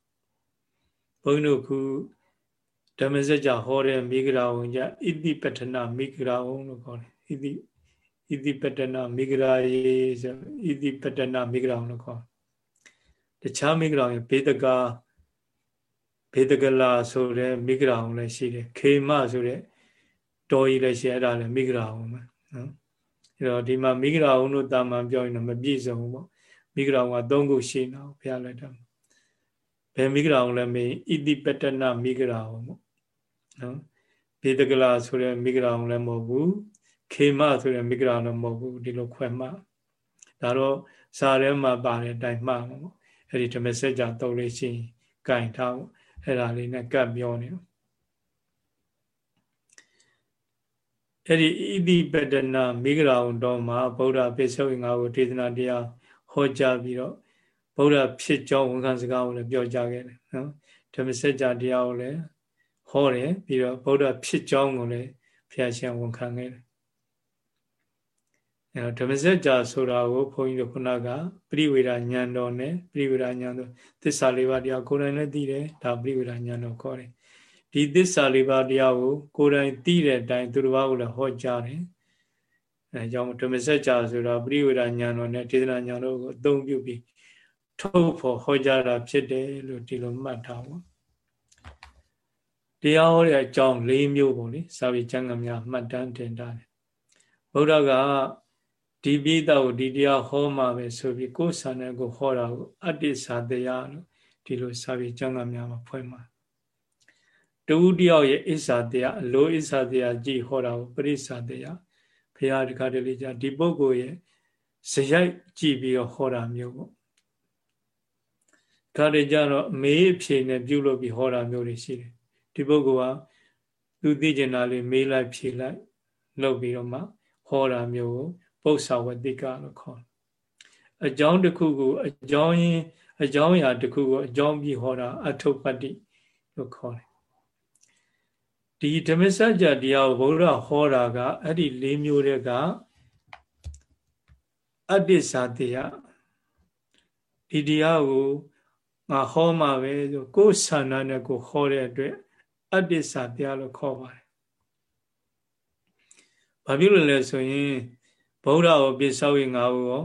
ဘုန်းကြီးတို့ခုဓမ္မစကြာဟောတဲ့မိဂရာဟုကြဣတိပဒနာမိဂရာဟုလို့ခေါ်တယ်ဣတိဣတိပတနာမိဂရာယေဆိုဣတိပတနာမိဂရာလို့ခေါ်တခြားမိဂရာရင်ဘေဒကာဘေဒကလာဆိုတဲ့မိဂရာအောင်လည်းရှိတယ်ခေမဆိုတဲ့တော်ကြီးလည်းရှိအဲ့ဒါလည်းမိဂရာအောင်ပဲနော်အဲ့တော့ဒီမှာမိဂရာအောင်လို့တာမန်ပြောရင်တော့မပြည့်စုံဘူးပေါ့ မိဂရာအောင်က၃ခုရှိနေအောင်ဘုရားလက်ထက်ဘယ်မိဂရာအောင်လဲမေးဣတိပတနာမိဂရာအောင်ပေါ့နော်ဘေဒကလာဆိုတဲ့မိဂရာအောင်လည်းမဟုတ်ဘူးခေမဆိုတဲ့မိဂရာတော့မဟုတ်ဘူးဒီလိုခွဲမှဒါတော့စာထဲမှာပါတဲ့အတိုင်းမှမှာပေါ့အဲ့ဒီဓမ္မစကြာတုံးလေးရှိရင်ကင်ထားပေါ့အဲ့ဒါလေးနဲ့ကပ်ပြောနေတော့အဲ့ဒီဣတိပတနာမိဂရာုံတော်မှာဗုဒ္ဓပိဿဝိငါကိုဒေသနာတရား ဟောကြားပြီးတော့ဗုဒ္ဓဖြစ်ကြောင်းဝန်ခံစကားကိုလည်းပြောကြားခဲ့တယ်နော်ဓမ္မစကြာတရားကိုလည်းဟောတယ်ပြီးတော့ဗုဒ္ဓဖြစ်ကြောင်းကိုလည်းဖျားရှင်ဝန်ခံခဲ့တယ်အဲဓမ္မစကြာဆိုတာကိုဘုန်းကြီးတို့ခုနကပရိဝေဒဉာဏ်တော်နဲ့ပရိဝေဒဉာဏ်တော်သစ္စာလေးပါးတရားကိုယ်တိုင်လည်းသိတယ်ဒါပရိဝေဒဉာဏ်တော်ခေါ်တယ်ဒီသစ္စာလေးပါးတရားကိုကိုယ်တိုင်သိတဲ့အတိုင်းသူတစ်ပါးကိုလည်းဟောကြားတယ် အဲကြောင့်ဓမ္မစကြာဆိုတာပရိဝေဒဉာဏ်တော်နဲ့ဒေသနာဉာဏ်တော်ကိုအသုံးပြုပြီးထုတ်ဖို့ဟောကြားတာဖြစ်တယ်လို့ဒီလိုမှတ်ထားပါတရားဟောတဲ့အကြောင်း၄မျိုးပေါ့လေစာပေကျမ်းဂန်များမှတ်တမ်းတင်ထားတယ်ဗုဒ္ဓကဒီပိဋကကိုဒီတရားဟောမှာပဲဆိုပြီးကိုယ်ဆန္ဒကိုဟောတာကိုအတ္တိသာတရားလို့ဒီလိုစာပေကျမ်းဂန်များမှာဖွဲ့မှာတဝုတယောက်ရဲ့အစ္ဆာတရားအလိုအစ္ဆာတရားကြည်ဟောတာကိုပရိစ္ဆာတရား ဘုရားတခါတလေကြာဒီပုဂ္ဂိုလ်ရဲ့ဇယိုက်ကြည်ပြီးတော့ဟောတာမျိုးပေါ့ခါတလေကြာတော့မေးအဖြေနဲ့ပြုလုပ်ပြီးဟောတာမျိုးတွေရှိတယ်ဒီပုဂ္ဂိုလ်ကသူသိကျင်တာလေးမေးလိုက်ဖြေလိုက်လုပ်ပြီးတော့မှဟောတာမျိုးကိုပု္ပ္ပာဝတိကလို့ခေါ်တယ်အကြောင်းတစ်ခုကိုအကြောင်းရင်းအကြောင်းအရာတစ်ခုကိုအကြောင်းပြီးဟောတာအထုပ္ပတ္တိလို့ခေါ်တယ် ဒီဓမ္မစကြာတရားကိုဘုရားဟောတာကအဲ့ဒီ၄မျိုးတည်းကအတ္တိစာတေယဒီတရားကိုငါဟောမှာပဲဆိုကိုယ်ဆန္ဒနဲ့ကိုဟောတဲ့အတွက်အတ္တိစာတရားလို့ခေါ်ပါတယ်ဘာဖြစ်လို့လဲဆိုရင်ဗုဒ္ဓကိုပိဿဝေငါဟုရော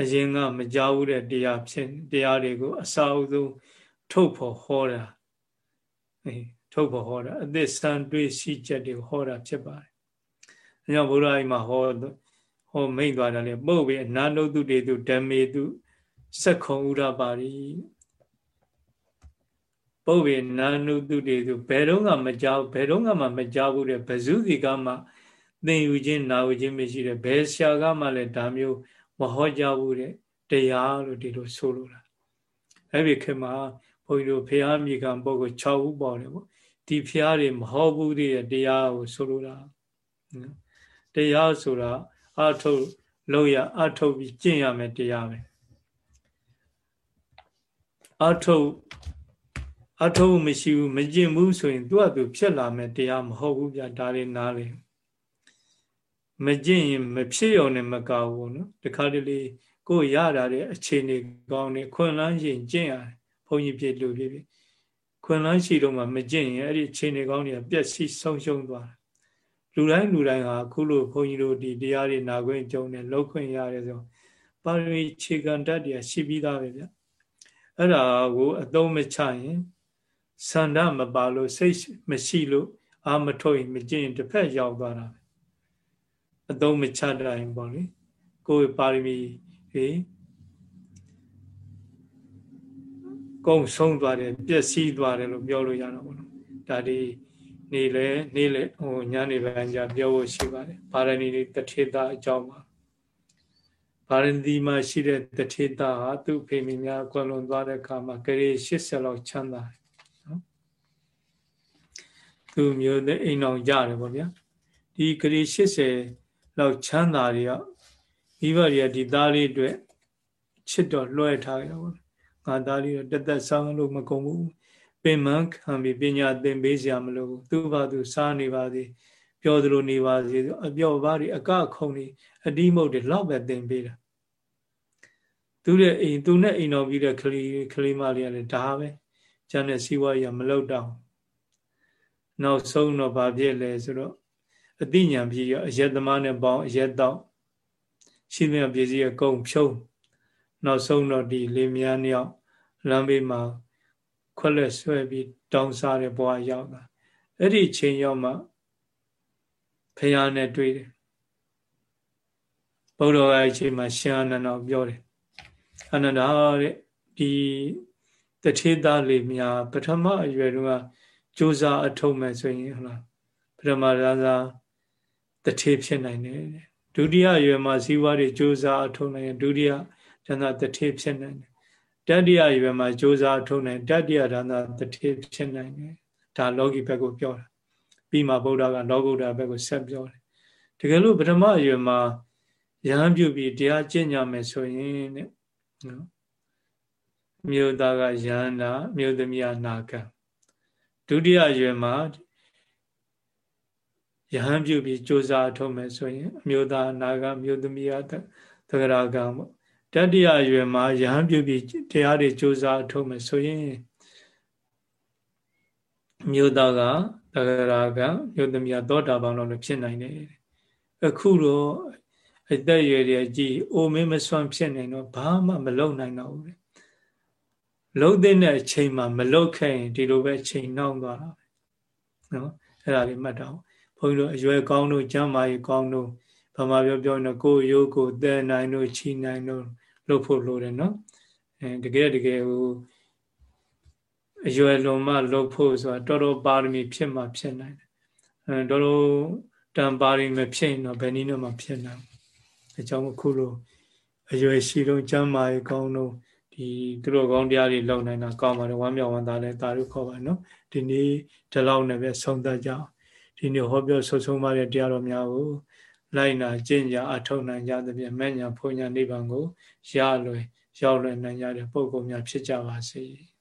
အရင်ကမကြောက်ဘူးတဲ့တရားဖြစ်တရားတွေကိုအစာအုပ်ဆုံးထုတ်ဖို့ဟောတာအဲ ထုတ်ဖို့ဟောတာအသစ်စံတွေးရှိချက်တွေကိုဟောတာဖြစ်ပါတယ်။အဲကြောင့်ဗုဒ္ဓအိမ်မှာဟောဟောမိန့်သွားတယ်လေပုတ်ပြီးအနာနုတုတေတုဓမ္မေတုစက္ခုံဥရပါရိပုဗ္ဗေနာနုတုတေသူဘယ်တော့မှမကြောက်ဘယ်တော့မှမကြောက်ဘူးတဲ့ဘဇုစီကမှသင်ယူခြင်းနာယူခြင်းမရှိတဲ့ဘယ်ဆရာကမှလည်းဒါမျိုးမဟောကြားဘူးတဲ့တရားလို့ဒီလိုဆိုလိုတာအဲ့ဒီခေတ်မှာဘုန်းကြီးတို့ဖះမြေကံပုဂ္ဂိုလ်6ဦးပေါ်တယ်ပေါ့ ဒီဖះတွေမဟောဘူးတဲ့တရားကိုဆိုလိုတာတရားဆိုတာအထုတ်လို့ရအထုတ်ပြီးကျင့်ရမယ်တရားပဲအထုတ်အထုတ်မရှိဘူးမကျင့်ဘူးဆိုရင်သူ့အတူဖြစ်လာမယ်တရားမဟုတ်ဘူးဗျာဒါလေးနားလေမကျင့်ရင်မဖြစ်ရုံနဲ့မကောက်ဘူးနော်တခါတလေကိုရတာတဲ့အခြေအနေကောင်းနေခွန်လန်းရှင်ကျင့်ရတယ်ဘုန်းကြီးပြည့်လို့ပြည့် ခွန်လန်းရှိတော့မှမကျင့်ရင်အဲ့ဒီအခြေအနေကောင်းတွေကပြက်စီးဆုံးရှုံးသွားတယ်လူတိုင်းလူတိုင်းဟာအခုလိုဘုန်းကြီးတို့ဒီတရားတွေနာခွင့်ကြုံတယ်လောက်ခွင့်ရတယ်ဆိုပါရမီခြေခံတတ်တရားရှိပြီးသားပဲဗျအဲ့ဒါကိုအသုံးမချရင်စန္ဒမပါလို့စိတ်မရှိလို့အာမထုတ်ရင်မကျင့်တစ်ဖက်ရောက်သွားတာပဲအသုံးမချတိုင်းပေါ့လေကိုယ်ပါရမီတွေ ကုံဆုံးသွားတယ်ပျက်စီးသွားတယ်လို့ပြောလို့ရတော့ဘောနော်ဒါဒီနေလေနေလေဟိုညနေပိုင်းကျပြောဖို့ရှိပါတယ်ဗာရဏီတထေတာအကြောင်းပါဗာရဏီမှာရှိတဲ့တထေတာဟာသူ့ဖေမိများကွယ်လွန်သွားတဲ့အခါမှာကလေး80လောက်ချမ်းသာတယ်နော်သူမျိုးတဲ့အိမ်အောင်ကြတယ်ပေါ့ဗျာဒီကလေး80လောက်ချမ်းသာတွေကမိဘတွေကဒီသားလေးအတွက်ချစ်တော်လွှဲထားကြတော့ ငါသားလေးတော့တသက်ဆောင်းလို့မကုန်ဘူးပင်မခံပြီးပညာသင်ပေးစရာမလိုဘူးသူ့ဘာသူစားနေပါစေပြောသလိုနေပါစေအပြော့ဘာတွေအကခုံတွေအတိမုတ်တွေလောက်ပဲသင်ပေးတာသူရဲ့အိမ်သူနဲ့အိမ်တော်ပြီးတဲ့ကလေးကလေးမလေးကလည်းဒါပဲကျန်တဲ့စီးပွားရေးမလောက်တော့နောက်ဆုံးတော့ဘာဖြစ်လဲဆိုတော့အတိညာပြီးရအယက်သမားနဲ့ပေါင်းအယက်တော့ရှိမြပစ္စည်းအကုန်ဖြုံး နောက်ဆုံးတော့ဒီလေမြန်းမြောက်လမ်းဘေးမှာခွက်လက်ဆွဲပြီးတောင်းစားတဲ့ဘဝရောက်တာအဲ့ဒီချိန်ရောက်မှဖះနဲ့တွေ့တယ်ဘုရားအဲ့ဒီချိန်မှာရှင်အနန္ဒပြောတယ်အနန္ဒတဲ့ဒီတထေသားလေးများပထမအရွယ်တုန်းကစူးစမ်းအထုံးမယ်ဆိုရင်ဟုတ်လားပထမရာဇာတထေဖြစ်နိုင်တယ်ဒုတိယရွယ်မှာဇီဝတွေစူးစမ်းအထုံးနိုင်ရင်ဒုတိယ ဌာနတထေဖြစ်နိုင်တယ်တတိယရေဘက်မှာကြိုးစားထုံးနိုင်တတိယဌာနတထေဖြစ်နိုင်တယ်ဒါလောကီဘက်ကိုပြောတာပြီးမှဗုဒ္ဓကလောကုတ္တဘက်ကိုဆက်ပြောတယ်တကယ်လို့ပထမရေမှာရဟန်းပြုပြီးတရားကျင့်ကြမယ်ဆိုရင်တဲ့နော်မြို့သားကယန္တာမြို့သမီးကနာကံဒုတိယရွယ်မှာယဟန်ပြုပြီးစ조사ထုတ်မယ်ဆိုရင်အမျိုးသားနာကမြို့သမီးကသဂရာကံပေါ့ တတိယအရွယ်မှာယဟန်ပြုပြီးတရားတွေကြိုးစားထုတ်မယ်ဆိုရင်မြို့သားကတဂရာကမြို့သမီးသောတာပန်လို့ဖြစ်နိုင်တယ်အခုတော့အသက်အရွယ်တွေကြီးအိုမင်းမစွန့်ဖြစ်နေတော့ဘာမှမလုပ်နိုင်တော့ဘူးလုံးတဲ့အချိန်မှာမလုပ်ခဲ့ရင်ဒီလိုပဲချိန်နှောင်းသွားတာပဲနော်အဲ့ဒါလေးမှတ်တော့ဘုန်းကြီးတို့အရွယ်ကောင်းတို့ကျမ်းမာရေးကောင်းတို့ဘာမှပြောပြောနေကိုယ်ရိုးကိုတဲနိုင်တို့ချီနိုင်တို့ လုပ်ဖို့လိုတယ်နော်အဲတကယ်တကယ်ဟိုအရွယ်လွန်မှလုပ်ဖို့ဆိုတာတော်တော်ပါရမီဖြစ်မှဖြစ်နိုင်တယ်အဲတော်တော်တန်ပါရမီမဖြစ်ရင်တော့ဘယ်နည်းနဲ့မှဖြစ်နိုင်အကြောင်းအခုလိုအရွယ်ရှိတော့ကျမ်းမာရေးကောင်းတော့ဒီသူတို့ကောင်းတရားတွေလုပ်နိုင်တာကောင်းပါတယ်ဝမ်းမြောက်ဝမ်းသာလဲဒါတို့ခေါ်ပါနော်ဒီနေ့ဒီလောက်နဲ့ပဲဆုံးသက်ကြအောင်ဒီနေ့ဟောပြောဆုဆုံးပါတဲ့တရားတော်များကို လိုက်နာကျင့်ကြအထောက်နိုင်ကြသဖြင့်မဲ့ညာဖုန်ညာနိဗ္ဗာန်ကိုရလွယ်ရောက်လွယ်နိုင်ကြတဲ့ပုဂ္ဂိုလ်များဖြစ်ကြပါစေ။